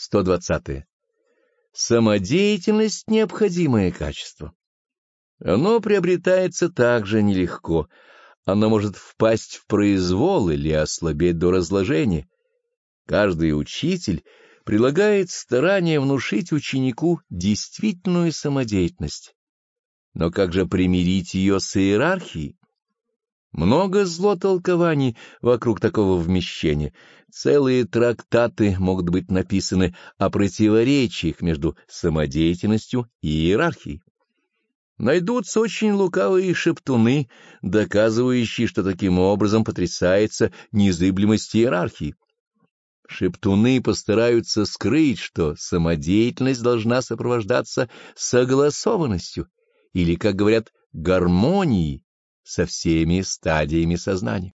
120. Самодеятельность — необходимое качество. Оно приобретается также нелегко. Оно может впасть в произвол или ослабеть до разложения. Каждый учитель прилагает старание внушить ученику действительную самодеятельность. Но как же примирить ее с иерархией? Много злотолкований вокруг такого вмещения. Целые трактаты могут быть написаны о противоречиях между самодеятельностью и иерархией. Найдутся очень лукавые шептуны, доказывающие, что таким образом потрясается незыблемость иерархии. Шептуны постараются скрыть, что самодеятельность должна сопровождаться согласованностью, или, как говорят, гармонией, со всеми стадиями сознания.